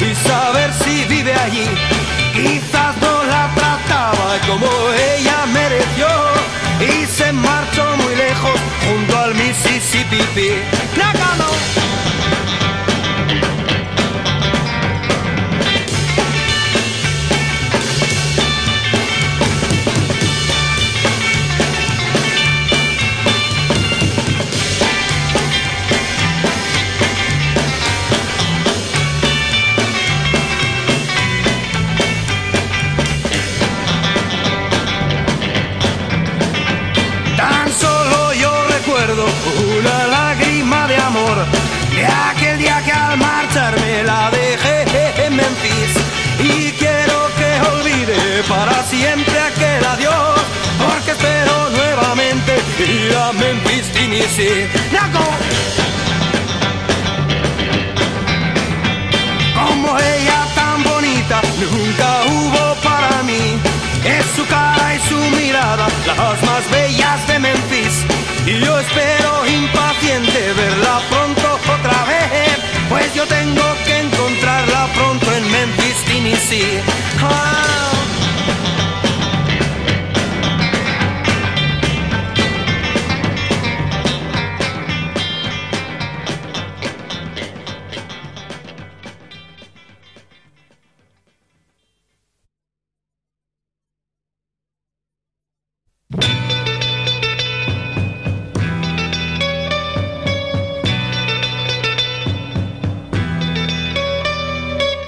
y saber si vive allí. Quizás no la trataba como ella mereció y se marchó muy lejos junto al Mississippi. ¡Nácalo! Una lágrima de amor de aquel día que al marcharme la dejé en Memphis y quiero que olvide para siempre aquel adiós porque espero nuevamente ir a Memphis, Tennessee. Nago. Como ella tan bonita nunca hubo para mí. Es su cara y su mirada las más bellas